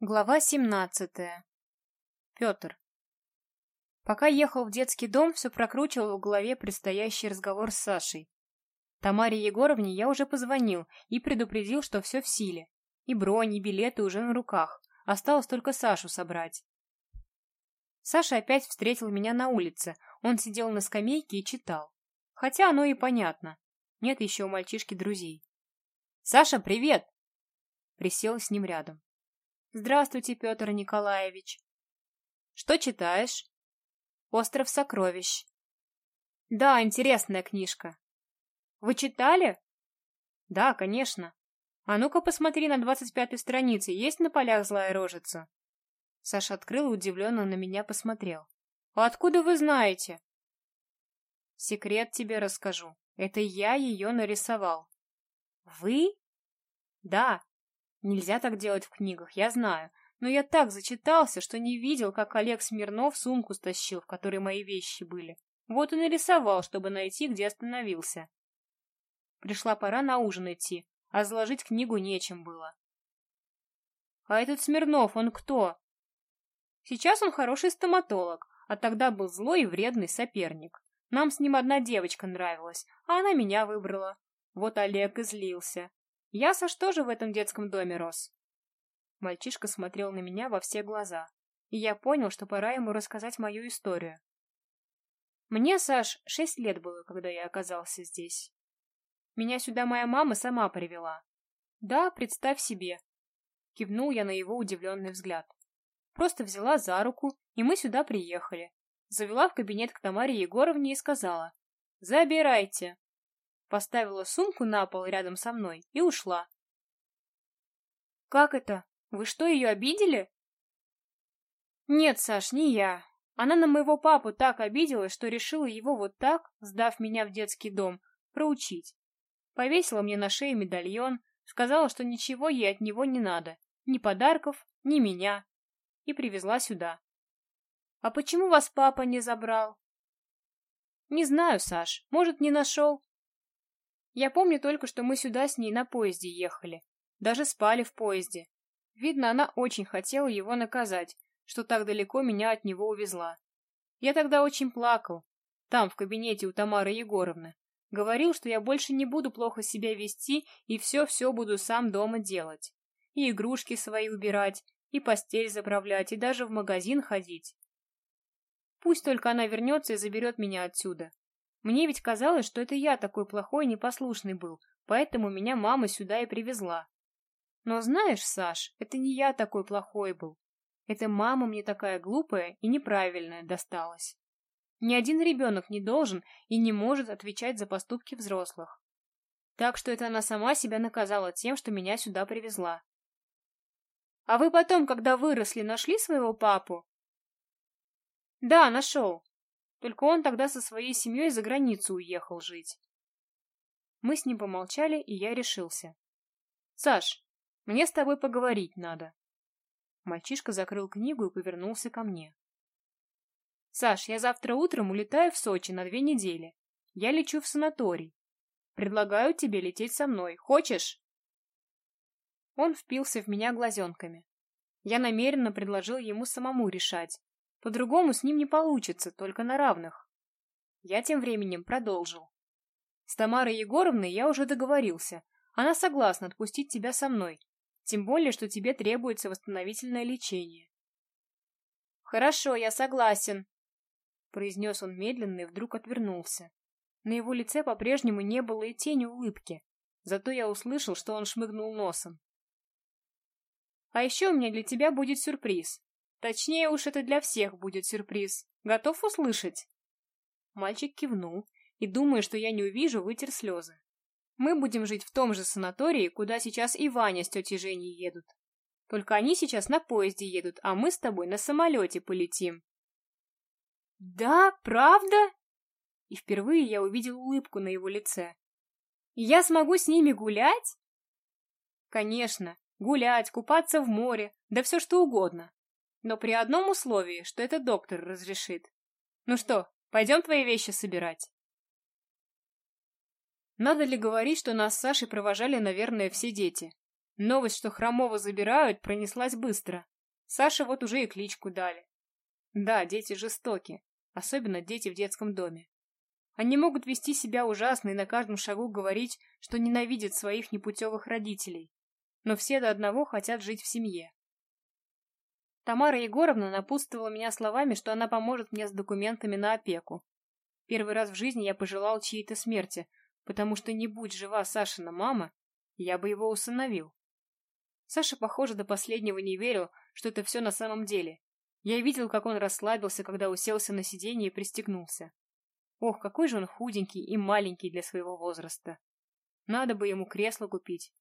Глава семнадцатая. Петр. Пока ехал в детский дом, все прокручивал в голове предстоящий разговор с Сашей. Тамаре Егоровне я уже позвонил и предупредил, что все в силе. И бронь, и билеты уже на руках. Осталось только Сашу собрать. Саша опять встретил меня на улице. Он сидел на скамейке и читал. Хотя оно и понятно. Нет еще у мальчишки друзей. «Саша, привет!» Присел с ним рядом. Здравствуйте, Петр Николаевич. Что читаешь? Остров сокровищ. Да, интересная книжка. Вы читали? Да, конечно. А ну-ка посмотри на двадцать пятой странице, есть на полях злая рожица? Саша открыл и удивленно на меня посмотрел. А откуда вы знаете? Секрет тебе расскажу. Это я ее нарисовал. Вы? Да, Нельзя так делать в книгах, я знаю. Но я так зачитался, что не видел, как Олег Смирнов сумку стащил, в которой мои вещи были. Вот и нарисовал, чтобы найти, где остановился. Пришла пора на ужин идти, а заложить книгу нечем было. А этот Смирнов, он кто? Сейчас он хороший стоматолог, а тогда был злой и вредный соперник. Нам с ним одна девочка нравилась, а она меня выбрала. Вот Олег и злился. Я, Саш, тоже в этом детском доме рос. Мальчишка смотрел на меня во все глаза, и я понял, что пора ему рассказать мою историю. Мне, Саш, шесть лет было, когда я оказался здесь. Меня сюда моя мама сама привела. Да, представь себе. Кивнул я на его удивленный взгляд. Просто взяла за руку, и мы сюда приехали. Завела в кабинет к Тамаре Егоровне и сказала. «Забирайте» поставила сумку на пол рядом со мной и ушла. «Как это? Вы что, ее обидели?» «Нет, Саш, не я. Она на моего папу так обиделась, что решила его вот так, сдав меня в детский дом, проучить. Повесила мне на шею медальон, сказала, что ничего ей от него не надо, ни подарков, ни меня, и привезла сюда. «А почему вас папа не забрал?» «Не знаю, Саш, может, не нашел. Я помню только, что мы сюда с ней на поезде ехали. Даже спали в поезде. Видно, она очень хотела его наказать, что так далеко меня от него увезла. Я тогда очень плакал. Там, в кабинете у Тамары Егоровны. Говорил, что я больше не буду плохо себя вести и все-все буду сам дома делать. И игрушки свои убирать, и постель заправлять, и даже в магазин ходить. Пусть только она вернется и заберет меня отсюда. Мне ведь казалось, что это я такой плохой и непослушный был, поэтому меня мама сюда и привезла. Но знаешь, Саш, это не я такой плохой был. Это мама мне такая глупая и неправильная досталась. Ни один ребенок не должен и не может отвечать за поступки взрослых. Так что это она сама себя наказала тем, что меня сюда привезла. А вы потом, когда выросли, нашли своего папу? Да, нашел. Только он тогда со своей семьей за границу уехал жить. Мы с ним помолчали, и я решился. «Саш, мне с тобой поговорить надо». Мальчишка закрыл книгу и повернулся ко мне. «Саш, я завтра утром улетаю в Сочи на две недели. Я лечу в санаторий. Предлагаю тебе лететь со мной. Хочешь?» Он впился в меня глазенками. Я намеренно предложил ему самому решать, по-другому с ним не получится, только на равных. Я тем временем продолжил. С Тамарой Егоровной я уже договорился. Она согласна отпустить тебя со мной. Тем более, что тебе требуется восстановительное лечение. Хорошо, я согласен, произнес он медленно и вдруг отвернулся. На его лице по-прежнему не было и тени улыбки. Зато я услышал, что он шмыгнул носом. А еще у меня для тебя будет сюрприз. Точнее уж это для всех будет сюрприз. Готов услышать?» Мальчик кивнул и, думая, что я не увижу, вытер слезы. «Мы будем жить в том же санатории, куда сейчас и Ваня с тетей Женей едут. Только они сейчас на поезде едут, а мы с тобой на самолете полетим». «Да, правда?» И впервые я увидел улыбку на его лице. «Я смогу с ними гулять?» «Конечно, гулять, купаться в море, да все что угодно но при одном условии, что это доктор разрешит. Ну что, пойдем твои вещи собирать? Надо ли говорить, что нас с Сашей провожали, наверное, все дети? Новость, что Хромова забирают, пронеслась быстро. Саше вот уже и кличку дали. Да, дети жестоки, особенно дети в детском доме. Они могут вести себя ужасно и на каждом шагу говорить, что ненавидят своих непутевых родителей. Но все до одного хотят жить в семье. Тамара Егоровна напутствовала меня словами, что она поможет мне с документами на опеку. Первый раз в жизни я пожелал чьей-то смерти, потому что не будь жива Сашина мама, я бы его усыновил. Саша, похоже, до последнего не верил, что это все на самом деле. Я видел, как он расслабился, когда уселся на сиденье и пристегнулся. Ох, какой же он худенький и маленький для своего возраста. Надо бы ему кресло купить.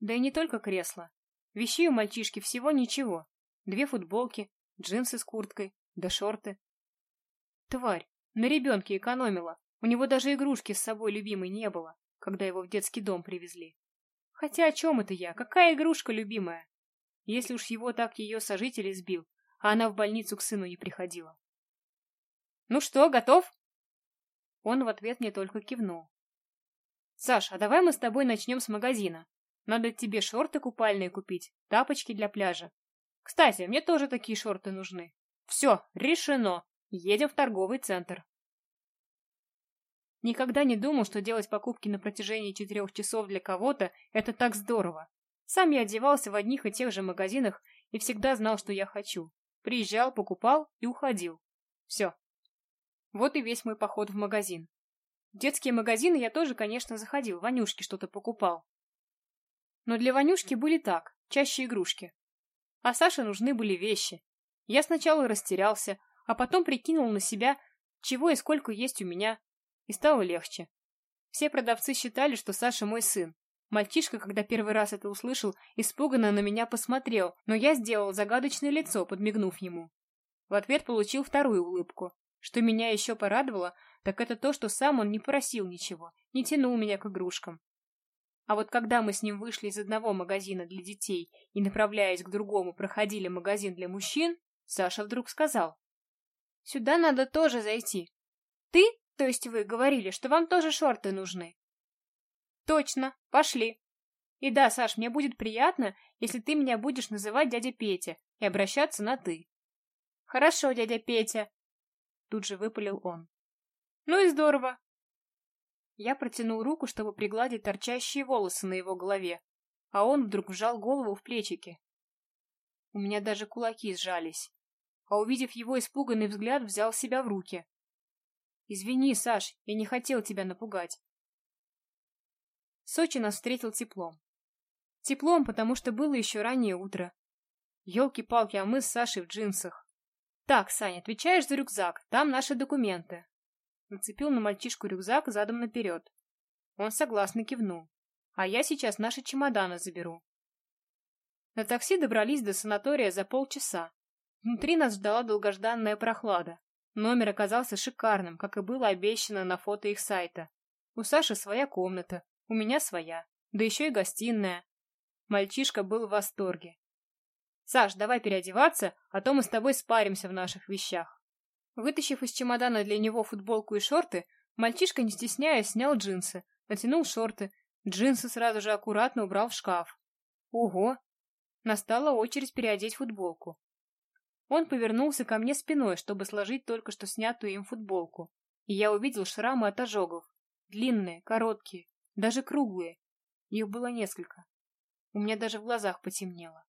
Да и не только кресло. Вещей у мальчишки всего ничего. Две футболки, джинсы с курткой, да шорты. Тварь, на ребенке экономила. У него даже игрушки с собой любимой не было, когда его в детский дом привезли. Хотя о чем это я? Какая игрушка любимая? Если уж его так ее сожитель избил, а она в больницу к сыну не приходила. «Ну что, готов?» Он в ответ мне только кивнул. «Саш, а давай мы с тобой начнем с магазина. Надо тебе шорты купальные купить, тапочки для пляжа. Кстати, мне тоже такие шорты нужны. Все, решено. Едем в торговый центр». Никогда не думал, что делать покупки на протяжении четырех часов для кого-то – это так здорово. Сам я одевался в одних и тех же магазинах и всегда знал, что я хочу. Приезжал, покупал и уходил. Все. Вот и весь мой поход в магазин. В детские магазины я тоже, конечно, заходил, Ванюшке что-то покупал. Но для Ванюшки были так, чаще игрушки. А Саше нужны были вещи. Я сначала растерялся, а потом прикинул на себя, чего и сколько есть у меня, и стало легче. Все продавцы считали, что Саша мой сын. Мальчишка, когда первый раз это услышал, испуганно на меня посмотрел, но я сделал загадочное лицо, подмигнув ему. В ответ получил вторую улыбку. Что меня еще порадовало, так это то, что сам он не просил ничего, не тянул меня к игрушкам. А вот когда мы с ним вышли из одного магазина для детей и, направляясь к другому, проходили магазин для мужчин, Саша вдруг сказал. «Сюда надо тоже зайти. Ты то есть вы говорили, что вам тоже шорты нужны? Точно, пошли. И да, Саш, мне будет приятно, если ты меня будешь называть дядя Петя и обращаться на «ты». Хорошо, дядя Петя. Тут же выпалил он. Ну и здорово. Я протянул руку, чтобы пригладить торчащие волосы на его голове, а он вдруг вжал голову в плечики. У меня даже кулаки сжались, а увидев его испуганный взгляд, взял себя в руки. Извини, Саш, я не хотел тебя напугать. Сочи нас встретил теплом. Теплом, потому что было еще раннее утро. Елки-палки, а мы с Сашей в джинсах. Так, Саня, отвечаешь за рюкзак, там наши документы. Нацепил на мальчишку рюкзак задом наперед. Он согласно кивнул. А я сейчас наши чемоданы заберу. На такси добрались до санатория за полчаса. Внутри нас ждала долгожданная прохлада. Номер оказался шикарным, как и было обещано на фото их сайта. У Саши своя комната, у меня своя, да еще и гостиная. Мальчишка был в восторге. «Саш, давай переодеваться, а то мы с тобой спаримся в наших вещах». Вытащив из чемодана для него футболку и шорты, мальчишка, не стесняясь, снял джинсы, натянул шорты, джинсы сразу же аккуратно убрал в шкаф. Ого! Настала очередь переодеть футболку. Он повернулся ко мне спиной, чтобы сложить только что снятую им футболку. И я увидел шрамы от ожогов. Длинные, короткие, даже круглые. Их было несколько. У меня даже в глазах потемнело.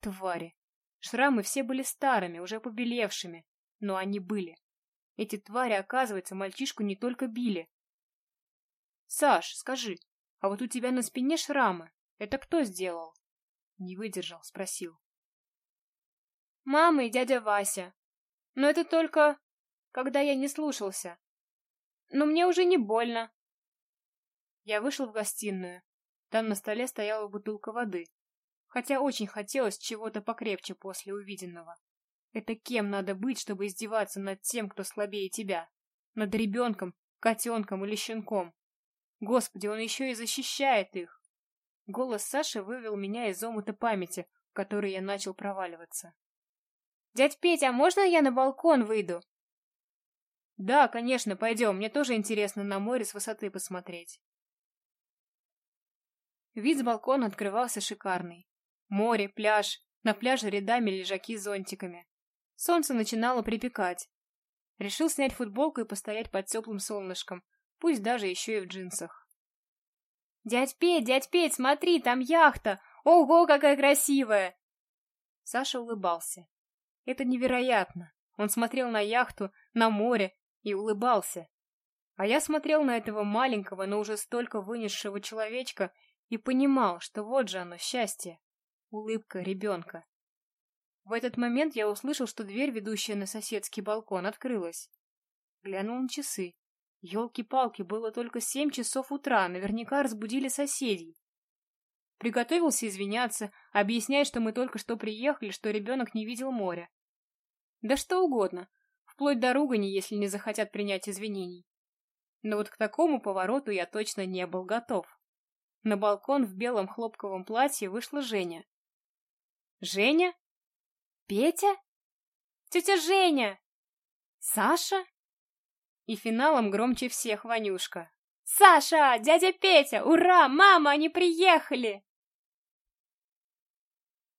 Твари. Шрамы все были старыми, уже побелевшими. Но они были. Эти твари, оказывается, мальчишку не только били. «Саш, скажи, а вот у тебя на спине шрамы. Это кто сделал?» Не выдержал, спросил. Мама и дядя Вася. Но это только, когда я не слушался. Но мне уже не больно. Я вышел в гостиную. Там на столе стояла бутылка воды. Хотя очень хотелось чего-то покрепче после увиденного. Это кем надо быть, чтобы издеваться над тем, кто слабее тебя? Над ребенком, котенком или щенком? Господи, он еще и защищает их. Голос Саши вывел меня из омута памяти, в который я начал проваливаться. «Дядь Петя, а можно я на балкон выйду?» «Да, конечно, пойдем. Мне тоже интересно на море с высоты посмотреть». Вид с балкона открывался шикарный. Море, пляж, на пляже рядами лежаки с зонтиками. Солнце начинало припекать. Решил снять футболку и постоять под теплым солнышком, пусть даже еще и в джинсах. «Дядь Петь, дядь Петь, смотри, там яхта! Ого, какая красивая!» Саша улыбался. Это невероятно. Он смотрел на яхту, на море и улыбался. А я смотрел на этого маленького, но уже столько вынесшего человечка и понимал, что вот же оно, счастье. Улыбка ребенка. В этот момент я услышал, что дверь, ведущая на соседский балкон, открылась. Глянул на часы. Ёлки-палки, было только семь часов утра, наверняка разбудили соседей. Приготовился извиняться, объяснять, что мы только что приехали, что ребенок не видел моря. Да что угодно, вплоть до ругани, если не захотят принять извинений. Но вот к такому повороту я точно не был готов. На балкон в белом хлопковом платье вышла Женя. Женя? Петя? Тетя Женя! Саша? И финалом громче всех Ванюшка. «Саша! Дядя Петя! Ура! Мама, они приехали!»